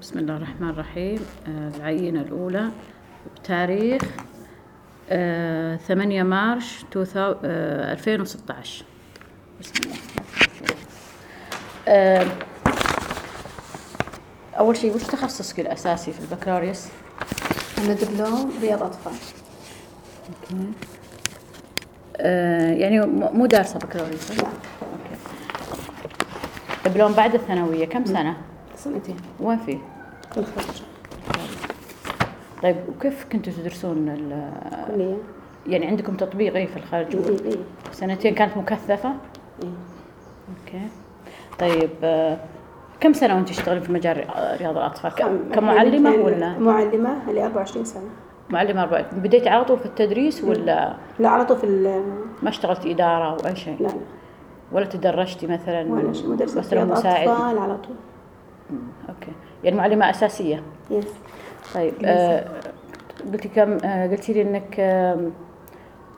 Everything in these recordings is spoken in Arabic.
بسم الله الرحمن الرحيم. آه، العينة الأولى بتاريخ آه، 8 مارش 2016 بسم الله. آه، أول شيء وش تخصصك الأساسي في البكالوريوس؟ أنا دبلوم رياض أطفال. آه، يعني مو دارسة بكالوريوس دبلوم بعد الثانوية كم سنة؟ سنتين. وين؟ في الخرج. طيب وكيف كنتوا تدرسون ال- كلية. يعني عندكم تطبيقي في الخرج؟ إي إي سنتين كانت مكثفة؟ إي okay. طيب كم سنة وانت تشتغلين في مجال ري- رياض الأطفال؟ كمعلمة ولا؟ معلمة لي 24 سنة. معلمة أربعة بديتي على طول في التدريس ولا؟ لا على طول في ال- ما اشتغلتي إدارة أو أي شيء؟ لا لا. ولا تدرجتي مثلا ولا شيء. مدرسة مثلا رياض مساعد؟ أطفال على طول. okay. يعني معلمة أساسية. yes طيب آه قلتي كم آه قلتي لي إنك آه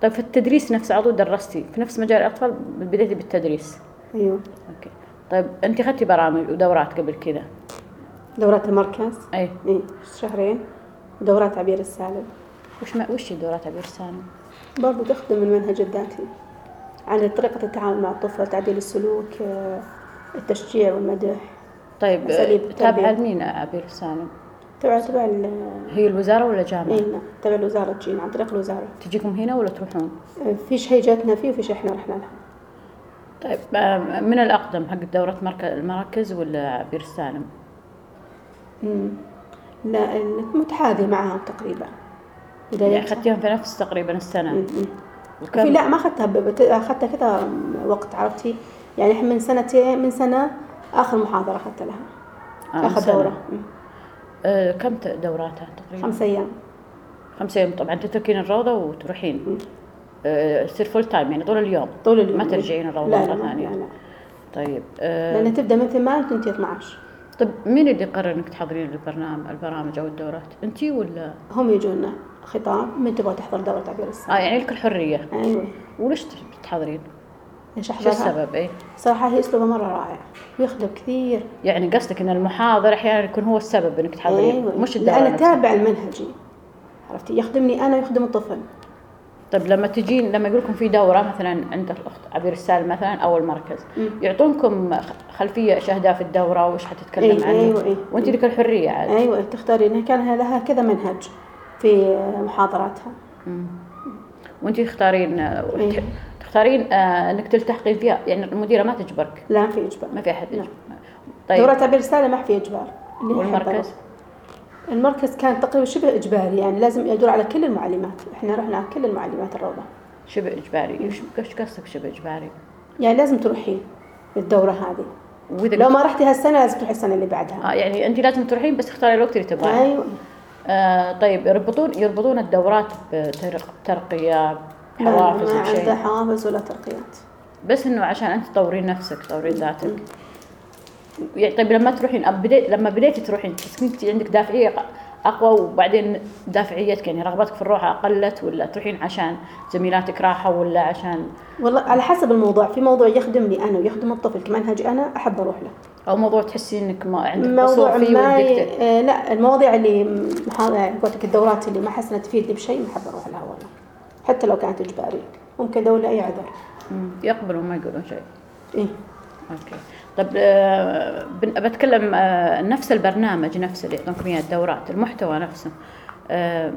طيب في التدريس نفسه على طول درستي في نفس مجال الأطفال بديتي بالتدريس. أيوه. okay. طيب أنت اخذتي برامج ودورات قبل كذا؟ دورات المركز؟ أي. إي شهرين. ودورات عبير السالم. وش ما وش دورات عبير سالم؟ برضو تخدم المنهج الذاتي عن طريقة التعامل مع الطفل تعديل السلوك آه، التشجيع والمدح. طيب تابعة. لمين عبير سالم؟ تبع تبع ال- هي الوزارة ولا جامعة؟ إي نعم تبع الوزارة تجينا عن طريق الوزارة تجيكم هنا ولا تروحون؟ آه، في شيء جاتنا فيه وفي شيء إحنا رحنا لها طيب آه، من الأقدم حق دورة المراكز ولا عبير سالم؟ مم. لا متحاذي معها تقريبا يعني بدايتها أخذتيهم في نفس تقريبا السنة مم. وكم- في لا ما أخذتها أخذتها كذا وقت عرفتي يعني من سنتين من سنة آخر محاضرة اخذت لها آه، سنة. دورة. آه، كم دوراتها تقريبا؟ خمس أيام خمسة أيام طبعا تتركين الروضة وتروحين آه، تصير full time يعني طول اليوم طول اليوم ما ترجعين الروضة لا مرة لا, لا. طيب آه، لأن تبدأ من 8 وتنتهي 12 طيب مين اللي قرر إنك تحضرين البرنامج البرامج أو الدورات؟ أنتي ولا؟ هم يجونا خطاب من تبغى تحضر دورة تعبير آه الساعة يعني لك الحرية أيوه وليش تحضرين؟ شو؟ السبب؟ إيه؟ صراحة هي اسلوبها مرة رائع. ويخدم كثير. يعني قصدك إن المحاضر أحيانا يكون هو السبب إنك تحضرين؟ أيوه مش لا الدورة أنا نفسها. تابع المنهجي. عرفتي؟ يخدمني أنا ويخدم الطفل. طيب لما تجين لما يقول لكم في دورة مثلا عند الأخت عبير السالم مثلا أو المركز مم. يعطونكم خلفية إيش أهداف الدورة وإيش حتتكلم إيه، عنه أيوة، إيه. وأنت لك الحرية عاد. أيوه تختاري انها كان لها كذا منهج في محاضراتها. وأنت تختارين إيه. تختارين آه، إنك تلتحقين فيها. يعني المديرة ما تجبرك. لا في إجبار. ما في أحد. يجبر. طيب. دورة تعبير السالة ما في إجبار. والمركز؟ المركز كان تقريبا شبه إجباري يعني لازم يدور على كل المعلمات. إحنا رحنا على كل المعلمات الروضة. شبه إجباري. إيش قصدك شبه إجباري؟ يعني لازم تروحين الدورة هذه. وإذا لو ما رحتي هالسنة لازم تروحي السنة اللي بعدها. آه يعني أنت لازم تروحين بس تختاري الوقت اللي تبغاه. أيوه. آه طيب يربطون يربطون الدورات بترقية حوافز ما عندها حوافز ولا ترقيات. بس إنه عشان أنت تطورين نفسك تطورين ذاتك. يعني طيب لما تروحين أب- بدي لما بديتي تروحين انت عندك دافعية أقوى وبعدين دافعيتك يعني رغبتك في الروحه قلت ولا تروحين عشان زميلاتك راحوا ولا عشان والله على حسب الموضوع. في موضوع يخدمني أنا ويخدم الطفل كمنهجي أنا أحب أروح له. أو موضوع تحسين إنك ما عندك موضوع فيه ما ي... آه لا المواضيع اللي محا... يعني قلت الدورات اللي ما انها تفيدني بشيء ما أحب أروح لها والله. حتى لو كانت إجبارية. ممكن ادور لاي عذر. يقبلوا وما يقولون شيء. إيه. أوكي. طب بن- بتكلم آه، نفس البرنامج نفسه اللي يعطونكم اياه الدورات المحتوى نفسه. آه،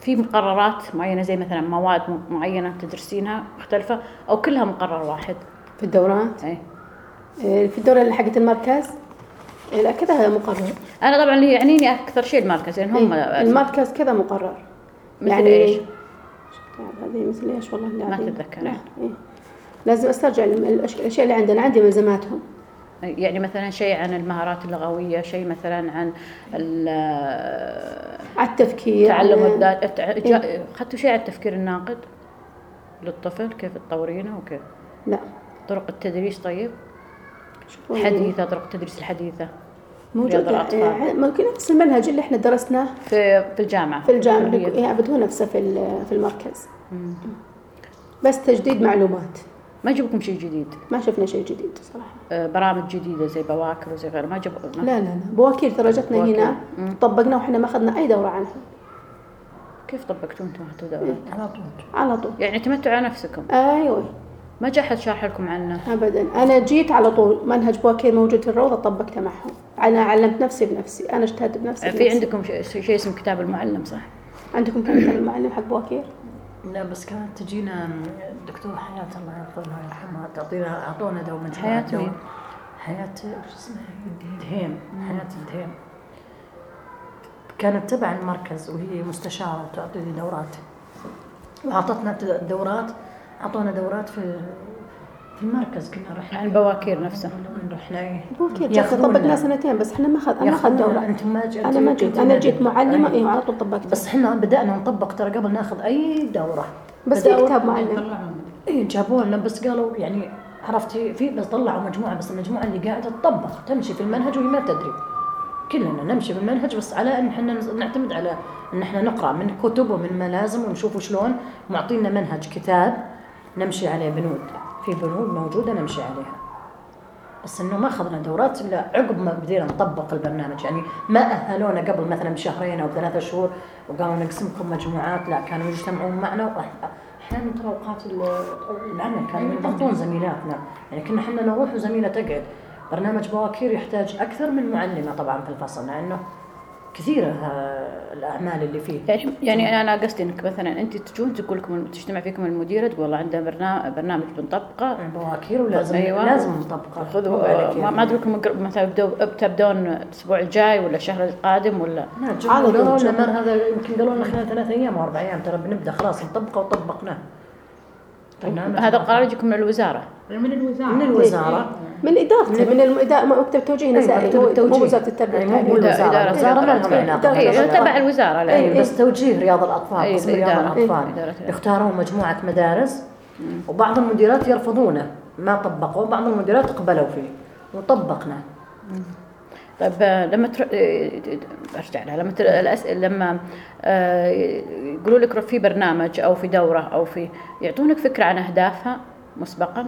في مقررات معينة زي مثلا مواد معينة تدرسينها مختلفة أو كلها مقرر واحد؟ في الدورات؟ اي آه، في الدورة اللي حقت المركز؟ آه، لا كذا مقرر. أنا طبعا اللي يعنيني أكثر شيء المركز لأن هم إيه، المركز كذا مقرر. مثل إيش؟ هذه مثل إيش والله ما. تتذكرين. لا إيه. لازم أسترجع الاشياء اللي عندنا. عندي ملزماتهم. يعني مثلا شيء عن المهارات اللغوية شيء مثلا عن ال- على التفكير تعلم الذات. إيه. أخذتوا شيء على التفكير الناقد للطفل؟ كيف تطورينه وكيف؟ لا. طرق التدريس طيب؟ حديثة طرق التدريس الحديثة. موجود. يعني ممكن نفس المنهج اللي إحنا درسناه في في الجامعة. في. إيه، أبد هو نفسه في ال- في المركز. بس تجديد معلومات. ما يجيبكم شيء جديد. ما شفنا شيء جديد صراحة. آه، برامج جديدة زي بواكر وزي غيره. ما جاب لا لا لا. بواكير ترى جتنا بواكير. هنا مم. طبقنا وإحنا ما أخذنا أي دورة عنها. كيف طبقتوا أنتم؟ أخذتوا دورات؟ على طول. على طول. يعني اعتمدتوا على نفسكم. أيوه. ما جاء أحد شرح لكم عنه. ابدا. أنا جيت على طول منهج بواكير موجود في الروضة طبقته معهم. أنا علمت نفسي بنفسي. أنا اجتهدت بنفسي في بنفسي. عندكم شيء شيء اسمه كتاب المعلم صح؟ عندكم كم مثل المعلم حق بواكير لا بس كانت تجينا الدكتور حياة الله يحفظها ويرحمها تعطينا أعطونا دوما حياة مين؟ حياة وش اسمها دهيم. حياة الدهيم كانت تبع المركز وهي مستشارة وتعطي دورات. وأعطتنا دورات أعطونا دورات في في المركز كنا رحنا عن بواكير نفسه وين رحنا إيه بواكير طبقنا سنتين بس إحنا ما اخذ أنا ما اخذ دوره أنتم ما جيتوا أنا ما جيت أنا جيت معلمة أيوة. أيوه على طول طبقت بس إحنا بدأنا نطبق ترى قبل ناخذ أي دورة. بس في كتاب معلم. اي جابوا لنا بس قالوا يعني عرفتي في بس طلعوا مجموعة بس المجموعة اللي قاعدة تطبق تمشي في المنهج وهي ما تدري. كلنا نمشي في المنهج بس على إن إحنا نعتمد على إن إحنا نقرأ من كتب ومن ملازم ونشوف شلون معطينا منهج كتاب. نمشي عليه بنود. في بنود موجودة نمشي عليها. بس إنه ما أخذنا دورات إلا عقب ما بدينا نطبق البرنامج. يعني ما أهلونا قبل مثلا بشهرين أو ثلاثة شهور وقالوا نقسمكم مجموعات. لا كانوا يجتمعون معنا أحيانا ترى أوقات ال- العمل كانوا يضغطون زميلاتنا. يعني كنا إحنا نروح وزميلة تقعد. برنامج بواكير يحتاج أكثر من معلمة طبعا في الفصل لأنه كثيره آه، الأعمال اللي فيه. يعني يعني أنا قصدي إنك مثلا أنت تجون تقول لكم تجتمع فيكم المديرة تقول والله عندنا برنامج برنامج بنطبقه بواكير ولازم أيوة. لازم نطبقه خذوا ما. ما ادري لكم مثلا بدو- تبدون الأسبوع الجاي ولا الشهر القادم ولا؟ لا قالوا لنا هذا يمكن قالوا لنا خلال ثلاث أيام أو أربع أيام ترى بنبدأ خلاص نطبقه وطبقناه. برنامج هذا القرار يجيكم من الوزارة. من الوزارة. من الوزارة. من ادارته من الإدارة مكتب توجيه أيوة، نسائي. مكتب مو التوجيه. مو وزارة التربية. مو. إدارة الوزارة ما تبع الوزارة لا اي بس توجيه رياض الأطفال قسم رياض. الأطفال. يختارون مجموعة مدارس وبعض المديرات يرفضونه. ما طبقوا بعض المديرات قبلوا فيه وطبقنا. طيب لما تر... أرجع لها. لما تر... الأس... لما آه، يقولوا لك في برنامج أو في دورة أو في يعطونك فكرة عن أهدافها مسبقا؟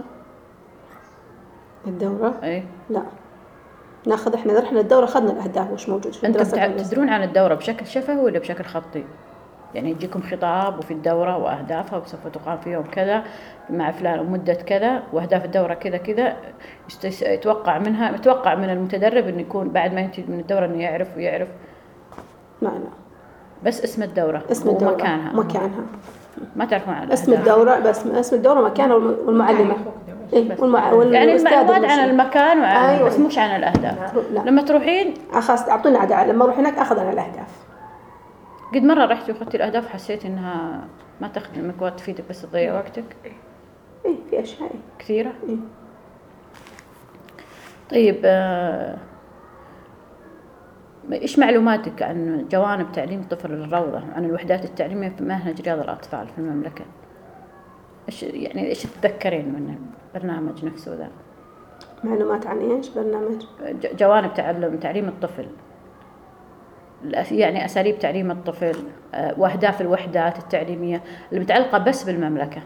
الدورة؟ اي لا. ناخذ إحنا رحنا الدورة أخذنا الأهداف وش موجود في أنتم. تدرون عن الدورة بشكل شفوي ولا بشكل خطي؟ يعني يجيكم خطاب وفي الدورة وأهدافها وسوف تقام في يوم كذا مع فلان ومدة كذا وأهداف الدورة كذا كذا. يتوقع منها يتوقع من المتدرب إنه يكون بعد ما ينتهي من الدورة إنه يعرف ويعرف. ما لا بس اسم الدورة اسم الدورة. ومكانها. مكانها. ما تعرفون عن اسم. الدورة بس اسم الدورة مكانها والم- والمعلمة. إيه والمع... يعني المعلومات عن. المكان وعن أيوة. بس مش عن الأهداف. لا. لما تروحين خلاص اعطونا عدد لما أروح هناك أخذ أنا الأهداف. قد مرة رحتي واخذتي الأهداف حسيت إنها ما تخدمك ولا تفيدك بس تضيع وقتك. اي في أشياء. إيه. كثيرة؟ إيه. طيب آه، إيش معلوماتك عن جوانب تعليم الطفل الروضة؟ عن الوحدات التعليمية في منهج رياض الأطفال في المملكة؟ إيش يعني إيش تتذكرين من البرنامج نفسه ذا؟ معلومات عن إيش؟ برنامج. جوانب تعلم تعليم الطفل. يعني أساليب تعليم الطفل آه، وأهداف الوحدات التعليمية اللي متعلقة بس بالمملكة.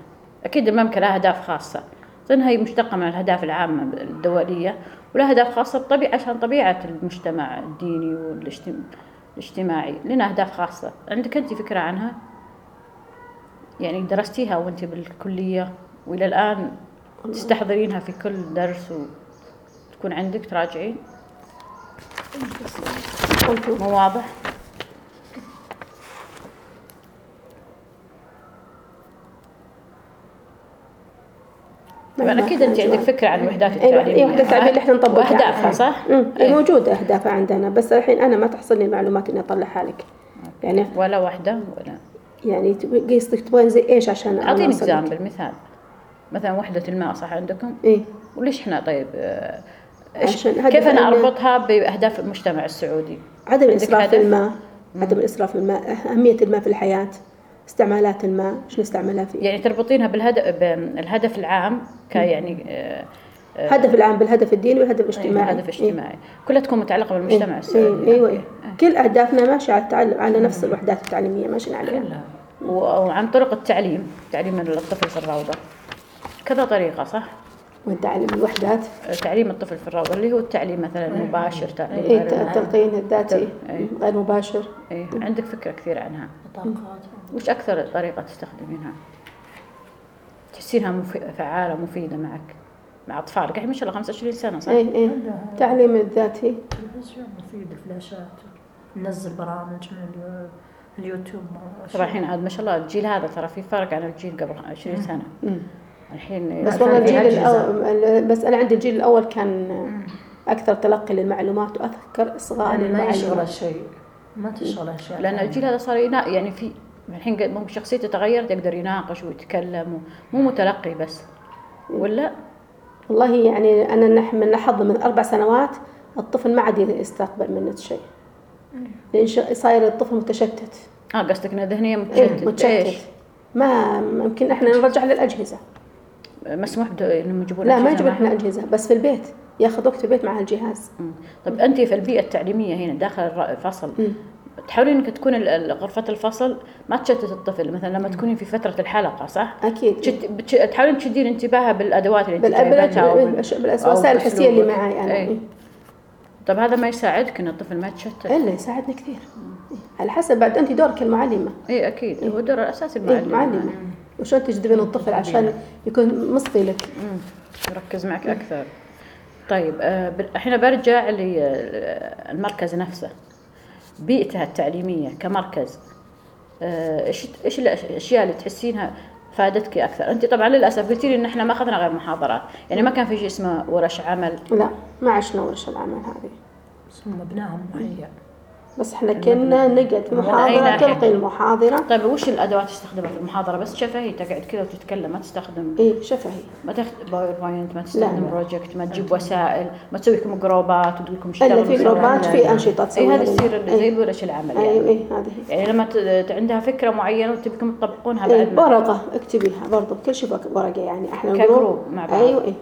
أكيد المملكة لها أهداف خاصة لأن هي مشتقة من الأهداف العامة الدولية ولها أهداف خاصة بطبيعه عشان طبيعة المجتمع الديني والاجتماعي لنا أهداف خاصة. عندك أنت فكرة عنها؟ يعني درستيها وأنت بالكلية وإلى الآن تستحضرينها في كل درس وتكون عندك تراجعين؟ أنتم؟ مو واضح طبعا أكيد أنت عندك فكرة عن الوحدات اي التعليمية وحده التعليم اللي إحنا نطبقها وأهدافها صح؟ امم إيه. موجودة اهدافها عندنا بس الحين أنا ما تحصلني المعلومات إني أطلعها لك يعني ولا واحدة ولا يعني قصدك تبغين زي إيش عشان أعطيني؟ اكزامبل مثال مثلا وحدة الماء صح عندكم؟ إيه وليش إحنا طيب آه، كيف أنا أربطها بأهداف المجتمع السعودي؟ عدم؟ في الماء عدم الاسراف في الماء أهمية الماء في الحياة استعمالات الماء شو نستعملها فيه يعني تربطينها بالهدف بالهدف العام كيعني آه، آه، الهدف العام بالهدف الديني والهدف الاجتماعي هدف اجتماعي كلها تكون متعلقة بالمجتمع إيه. السعودي إيه. أيوه إيه. إيه. كل أهدافنا ماشية على التعلم على نفس الوحدات التعليمية ماشيين عليها وعن طرق التعليم تعليم الطفل في الروضة كذا طريقة صح؟ والتعليم الوحدات. تعليم الطفل في الروضة اللي هو التعليم مثلا مباشر تعليم إيه. التلقين الذاتي إيه. غير مباشر. إيه. عندك فكرة كثير عنها. بطاقات وش أكثر طريقة تستخدمينها؟ تحسينها مفي... فعالة مفيدة معك مع أطفالك. الحين ما شاء الله 25 سنة صح؟ اي اي التعليم الذاتي. التلفزيون مفيد الفلاشات ننزل برامج من اليو- اليوتيوب طبعا الحين عاد ما شاء الله الجيل هذا ترى في فرق عن الجيل قبل 20 سنة. مم. الحين بس والله الجيل. الأول بس أنا عندي الجيل الأول كان أكثر تلقي للمعلومات وأذكر اصغاء يعني ما يشغل شيء ما تشغل اشياء لأن الجيل هذا صار. يعني في الحين قد- ممكن شخصيته تغيرت يقدر يناقش ويتكلم مو متلقي بس. ولا؟ والله يعني أنا نحن من لاحظنا من أربع سنوات الطفل ما عاد يستقبل منه شيء. لأن صاير الطفل متشتت. آه قصدك إنه ذهنيا متشتت. إيه متشتت. إيش؟ ما ممكن إحنا نرجع للأجهزة. مسموح إنهم يجيبون لا ما أجهزة يجيب معهم؟ إحنا أجهزة بس في البيت ياخذ وقت في البيت مع الجهاز مم. طيب انت في البيئة التعليمية هنا داخل الفصل مم. تحاولين إنك تكون غرفة الفصل ما تشتت الطفل مثلا لما تكونين في فترة الحلقة صح؟ أكيد. بتش... تحاولين تشدين انتباهها بالأدوات اللي انت بال- جايبتها بالوسائل الحسية اللي. معي أنا إيه. إيه. طيب هذا ما يساعدك إن الطفل ما يتشتت؟ الا يساعدنا كثير إيه. على حسب بعد انت دورك المعلمة اي أكيد هو دور الاساسي إيه المعلم معلمة وشلون تجذبين الطفل عشان يكون مصغي لك. مم. يركز معك أكثر. طيب آه، ب- الحين برجع للمركز نفسه. بيئته التعليمية كمركز آه، إيش إيش الأشياء اللي تحسينها فادتك أكثر؟ أنت طبعا للأسف قلتي لي إن إحنا ما أخذنا غير محاضرات. يعني ما كان في شيء اسمه ورش عمل. لا ما عشنا ورش العمل هذه. بس هم ابنائهم مهيأ بس إحنا كنا نقعد في محاضرة؟ تلقي المحاضره طيب وش الأدوات تستخدمها في المحاضرة بس شفهي تقعد كذا وتتكلم ما تستخدم إيه شفهي ما تاخذ PowerPoint ما تستخدم لا. بروجكت ما تجيب وسائل ما تسوي لكم جروبات وتقول لكم اشتغلوا في. جروبات في أنشطة اي هذا لنا. يصير إيه. زي ورش العمل اي يعني اي هذه. يعني لما ت- عندها فكرة معينة وتبيكم تطبقونها إيه بعد ما ورقة اكتبيها برضو كل شيء ورقة يعني إحنا كجروب مع بعض. أيوه إيه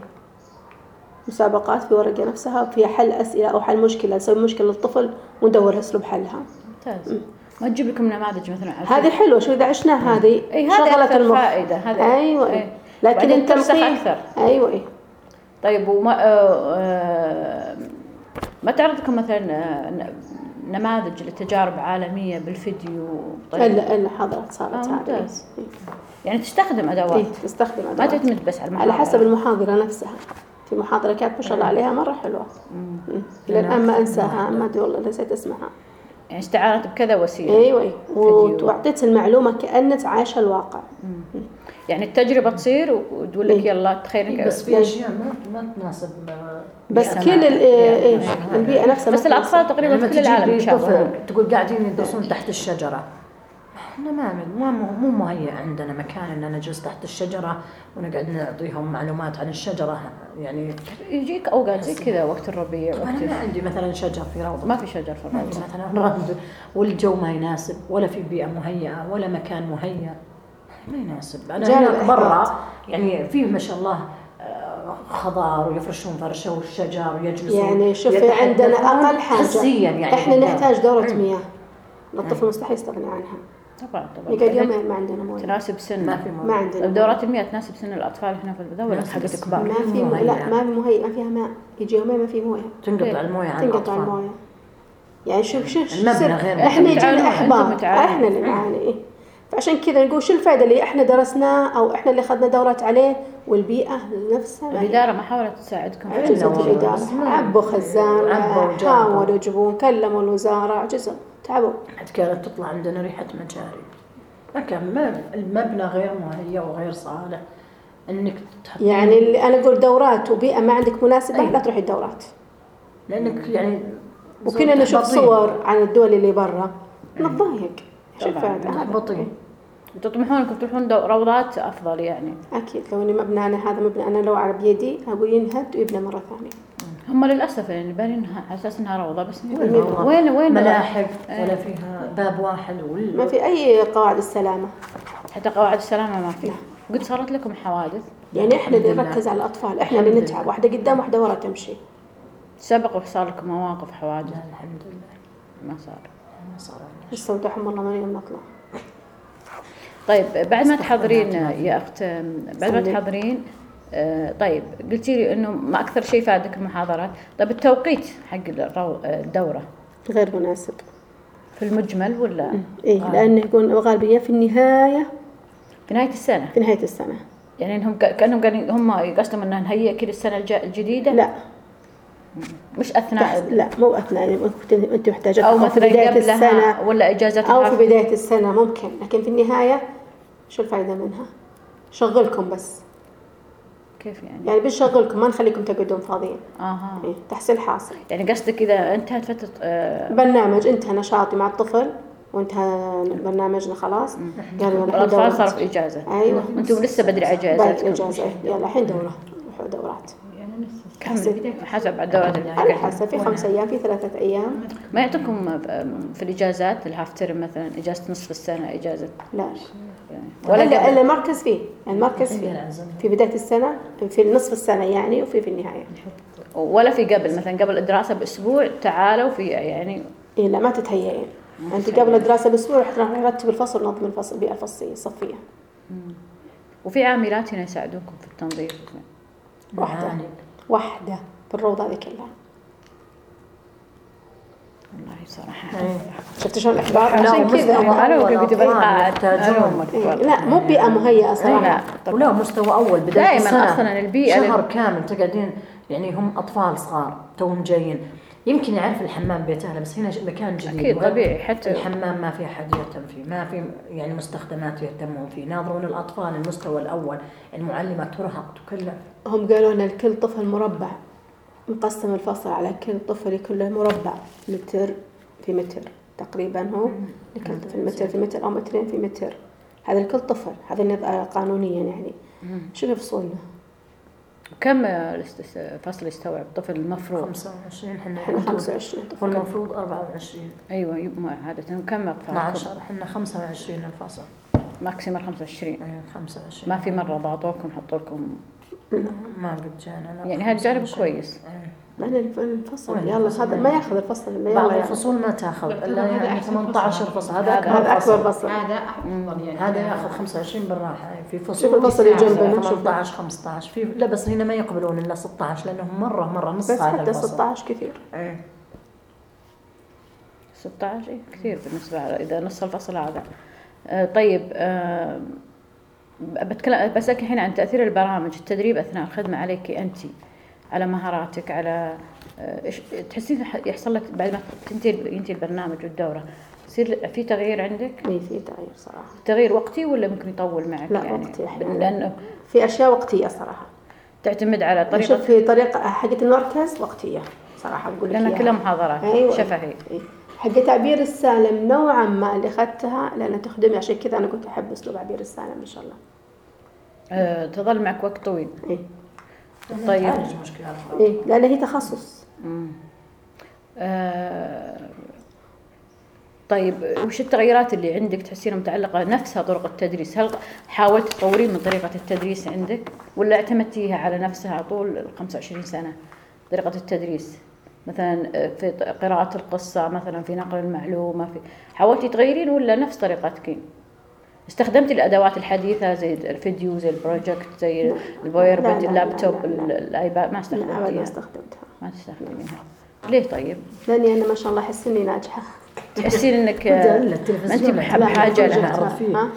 مسابقات في ورقة نفسها فيها حل أسئلة أو حل مشكلة نسوي مشكلة للطفل وندور أسلوب حلها. ممتاز. ما تجيب لكم نماذج مثلا؟ على هذه حلوة شو إذا عشناها هذه هذه شغلت المخ. فائدة هذه. أيوه. إيه. لكن التلقين أكثر. أيوه. إيه طيب وما آه آه ما تعرض لكم مثلا آه، نماذج لتجارب عالمية بالفيديو؟ طيب. الا إلا حضرت صارت آه، ممتاز. إيه. يعني تستخدم أدوات. إيه تستخدم ما أدوات. تعتمد بس على على المحاضرة. حسب المحاضرة نفسها. في محاضره كانت ما شاء الله عليها مرة حلوة. مم. للأن ما أنساها ما أدري والله نسيت اسمها. يعني استعانت بكذا وسيلة أيوه إيه فيديو. وأعطيت المعلومة كأنك عايشة الواقع. يعني التجربة تصير وتقول لك إيه. يلا تخيل بس في أشياء ما ما تناسب بس كل إيه إيه يعني البيئة نفسها بس الأطفال تقريبا لما في كل العالم تقول قاعدين يدرسون تحت الشجرة. إحنا ما مو مو مهيئ عندنا مكان اننا نجلس تحت الشجرة ونقعد نعطيهم معلومات عن الشجرة. يعني يجيك أوقات زي كذا وقت الربيع وقت أنا ما عندي مثلا شجر في روضة. ما في شجر في ما عندي مثلا رمد والجو ما يناسب ولا في بيئة مهيئة ولا مكان مهيئ. ما يناسب. أنا. برا يعني في ما شاء الله آه، خضار ويفرشون فرشة والشجر ويجلسون. يعني شوفي عندنا أقل حاجة. حسيا يعني إحنا. نحتاج دورة مياه. الطفل مستحيل يستغني عنها. طبعا طبعا. نقعد يومين ما عندنا موية. تناسب سن ما في موية. ما عندنا دورات المياه تناسب سن الأطفال هنا في الدولة ناس حقت بس كبار ما في موية. لا ما في مهيئ ما فيها ماء يجي يومين ما في موية. تنقطع الموية عن تنقطع. الموية. يعني شوف شوف شو المبنى؟ غير إحنا يجينا احباط. إحنا اللي نعاني. إيه. فعشان كذا نقول شو الفائده اللي إحنا درسناه أو إحنا اللي أخذنا دورات عليه والبيئة نفسها. الاداره ما حاولت تساعدكم؟ في عجزت. الإدارة. عبوا خزان. حاولوا يجيبون كلموا الوزارة. عجزوا. تعبوا. حتى كانت تطلع عندنا ريحة مجاري. ما المبنى غير مهيأ وغير صالح. إنك يعني اللي أنا أقول دورات وبيئة ما عندك مناسبة أي. لا تروحي الدورات. لأنك يعني وكنا نشوف. صور عن الدول اللي برا. نتضايق شو طبعاً. الفائده هذا؟ تحبطين تطمحون انكم تروحون روضات أفضل يعني. أكيد. لو إني مبنى أنا هذا مبنى أنا لو على بيدي أقول ينهد ويبنى مرة ثانية. هم للأسف يعني بانينها على أساس إنها روضة بس وين وين ملاحق إيه. ولا فيها باب واحد ولا ما في أي قواعد السلامة حتى قواعد السلامة ما في لا. قد صارت لكم حوادث يعني إحنا اللي. نركز على الأطفال إحنا اللي نتعب. واحدة قدام واحدة ورا تمشي سبق وصار لكم مواقف حوادث لا الحمد لله ما صار ما صار عندنا شيء. نستودعهم الله من يوم نطلع طيب بعد ما تحضرين. يا أخت بعد ما. تحضرين طيب قلتي لي إنه ما أكثر شيء فادك المحاضرات. طيب التوقيت حق آه، الدورة غير مناسب. في المجمل ولا؟ إيه لأنه يكون الغالبية في النهاية. في نهاية السنة؟ في نهاية السنة. يعني إنهم كأنهم قاعدين هم يقصدون ان نهيئ كل السنة الج- الجديدة؟ لا. مش أثناء لا مو أثناء. يعني كنت أنت محتاجة أو مثلا بداية قبلها السنة ولا اجازه أو في. بداية السنة ممكن. لكن في النهاية شو الفائدة منها؟ شغلكم بس. كيف يعني؟ يعني بنشغلكم ما نخليكم تقعدون فاضيين. آها. إيه تحصيل حاصل. يعني قصدك إذا انتهت فترة آه، برنامج انتهى نشاطي مع الطفل وانتهى برنامجنا خلاص. قالوا الحين الأطفال دورات. صاروا في إجازة. أيوه. أنتم لسه بدري بعد اجازاتكم الاجازه إيه. يلا الحين دورة. روحوا دورات. كمل. حسب. الدورات اللي على حسب. في خمس أيام في ثلاثة أيام. ما يعطوكم آه، في الإجازات الهاف ترم مثلا إجازة نصف السنة إجازة. لا. ولا الا المركز فيه المركز فيه. في بداية السنة في نصف السنة يعني وفي في النهاية. ولا في قبل مثلا قبل الدراسة بأسبوع تعالوا في يعني إيه لا ما تتهيئين أنت قبل الدراسة بأسبوع رح تروح نرتب الفصل نظم الفصل البيئه الفصلية الصفيه وفي عاملات هنا يساعدوكم في التنظيف. واحدة. واحدة في الروضه هذه كلها والله صراحة إيه. شفت شلون الاحباط لا، عشان كذا. أنا يحتاجون. إيه، لا مو بيئة مهيئة صراحة. لا. طب. ولا مستوى أول بداية دائماً السنة. أصلاً البيئة شهر كامل تقعدين يعني هم أطفال صغار توهم جايين. يمكن يعرف الحمام بيت أهله بس هنا مكان جديد. وغير- طبيعي، حتى- الحمام ما في أحد يهتم فيه ما في يعني مستخدمات يهتمون فيه. ناظرون الأطفال المستوى الأول المعلمة ترهق تكلف هم قالوا لنا لكل طفل مربع. مقسم الفصل على كل طفل يكون له مربع متر في متر تقريبا هو. لكل طفل متر في متر أو مترين في متر. هذا لكل طفل. هذا قانونيا يعني. شوفي فصولنا؟ كم فصل يستوعب طفل المفروض؟ 25 إحنا إحنا 25 طفل. والمفروض 24 أيوه عادة. كم اطفال 12 إحنا 25 الفصل. ماكسيمر 25 إيه، 25 ما في مرة ضغطوكم حطوا لكم ما قد جانا يعني هذا جانب 25. كويس الف- الفصل يلا؟ هذا ما ياخذ الفصل الا بعض يلا. ياخذ الفصول ما تاخذ. الا هذا يعني أحسن 18 فصل. هذا هذا- أكبر هذا فصل. اكبر فصل. هذا يعني. هذا ياخذ 25 بالراحة. يعني في فصول شوف الفصل اللي جنبنا، شوف. 18 15 في لا بس هنا ما يقبلون إلا 16 لأنهم مرة مرة نص بس هذا حتى الفصل. 16 كثير. إيه. 16 إيه كثير بالنسبة إذا نص الفصل هذا. آه، طيب آه، بتكلم بسألك الحين عن تأثير البرامج التدريب أثناء الخدمة عليك أنت على مهاراتك على آه، تحسين يحصل لك بعد ما تنتهي ينتهي البرنامج والدورة يصير في تغيير عندك اي في تغيير صراحة تغيير وقتي ولا ممكن يطول معك لا، يعني وقتي أحياناً. لأنه في أشياء وقتية صراحة تعتمد على طريقة طريقه شوف في طريقة حقت المركز وقتية صراحة بقول لك إياها. كلها محاضرات أيوة. شفهي إيه. حق تعبير السالم نوعا ما اللي أخذتها لأن تخدمي عشان كذا أنا كنت أحب أسلوب عبير السالم ان شاء الله. آه، تظل معك وقت طويل. إيه. طيب. إيه. لأن هي تخصص. آه، طيب وش التغيرات اللي عندك تحسينها متعلقة نفسها طرق التدريس؟ هل حاولت تطورين من طريقة التدريس عندك ولا اعتمدتيها على نفسها طول ال 25 سنة طريقة التدريس؟ مثلا آه، في قراءة القصة مثلا في نقل المعلومة في حاولتي تغيرين ولا نفس طريقتك؟ استخدمتي الأدوات الحديثة زي الفيديو زي البروجكت زي لا، اللابتوب لا، لا. ال iPad؟ ما ابدا ما استخدمتيها استخدمتها. ما تستخدمينها. ليه طيب؟ لأني أنا ما شاء الله أحس إني ناجحة. تحسين إنك ما أنت بحاجه لها؟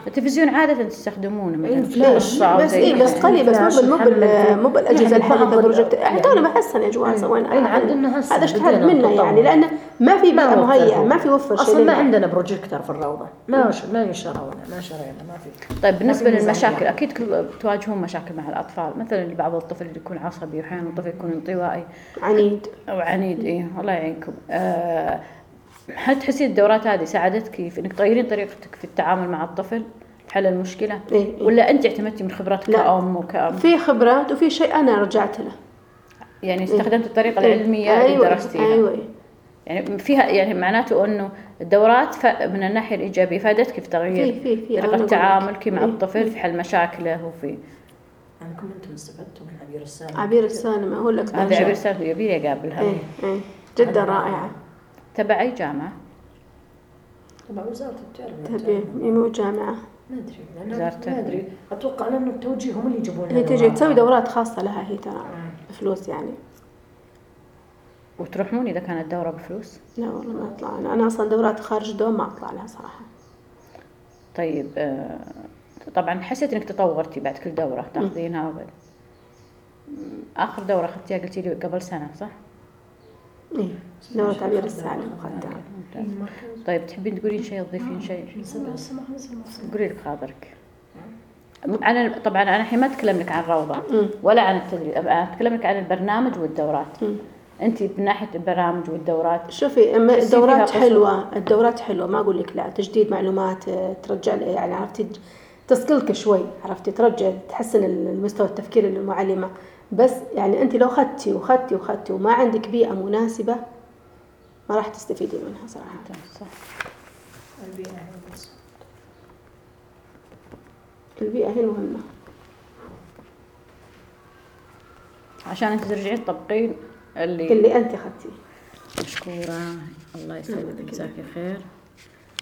التلفزيون عادة تستخدمونه مثلا إيه، فلاش. بس اي بس. قليل بس مو بال- مو مو بالأجهزة يعني الحديثه بروجكت يعني- يعني تونا بحسن يا سوينا إيه، عندنا هسه هذا اجتهاد بدينا منا. يعني لأن ما في بيئة مهيئة. ما في وفر شيء أصلا ما. عندنا بروجيكتر في الروضة ما ما يشرونا ما شرينا ما في طيب بالنسبة للمشاكل ميزانية. أكيد تواجهون مشاكل مع الأطفال مثلا بعض الطفل اللي يكون عصبي واحيانا الطفل يكون انطوائي عنيد أو عنيد إيه الله يعينكم آه، هل تحسين الدورات هذه ساعدتك في إنك تغيرين طريقتك في التعامل مع الطفل حل المشكلة إيه، إيه. ولا أنت اعتمدتي من خبرتك لا. كأم وكأب في خبرات وفي شيء أنا رجعت له يعني استخدمت الطريقة إيه. العلمية اللي أيوه درستيها أيوه إيه. يعني فيها يعني معناته أنه الدورات ف- من الناحية الإيجابية فادتك في تغيير في- في- في. طريقة. تعاملك مع إيه. الطفل في حل مشاكله وفي عنكم أنتم استفدتوا من عبير السالم عبير السالم أقول لك هذا. عبير سالم يبي يقابلها إيه إيه جدا رائعة تبع اي جامعة. تبع وزارة التربيه تبي مو جامعة. ما أدري. وزارة ما التربية. أدري. أتوقع لأنه التوجيه هم اللي يجيبون هي تجي. تسوي دورات خاصة لها هي ترى. بفلوس يعني. وتروحون إذا كانت دورة بفلوس؟ لا والله ما أطلع. أنا أنا أصلا دورات خارج الدوام ما أطلع لها صراحة. طيب آه، طبعا حسيت إنك تطورتي بعد كل دورة تاخذينها آخر دورة اخذتيها قلتي لي قبل سنة صح؟ إيه تعبير ممتاز. طيب تحبين تقولين شيء تضيفين شيء؟ نزل مصر. قولي لك خاطرك أنا طبعا أنا الحين ما أتكلم لك عن روضة مم. ولا عن التدريب أتكلم لك عن البرنامج والدورات. انت من ناحيه البرامج والدورات شوفي الدورات؟ حلوة الدورات حلوة ما أقول لك لا تجديد معلومات آه، ترجع لي- يعني عرفتي تسقلك شوي عرفتي ترجع تحسن المستوى التفكير للمعلمة بس يعني أنت لو خدتي وخدتي وخدتي وما عندك بيئة مناسبة ما راح تستفيدي منها صراحة. صح بس. البيئة هي المهمة. عشان انت ترجعين تطبقين اللي اللي أنت خدتيه. مشكورة. الله يسعدك. جزاك خير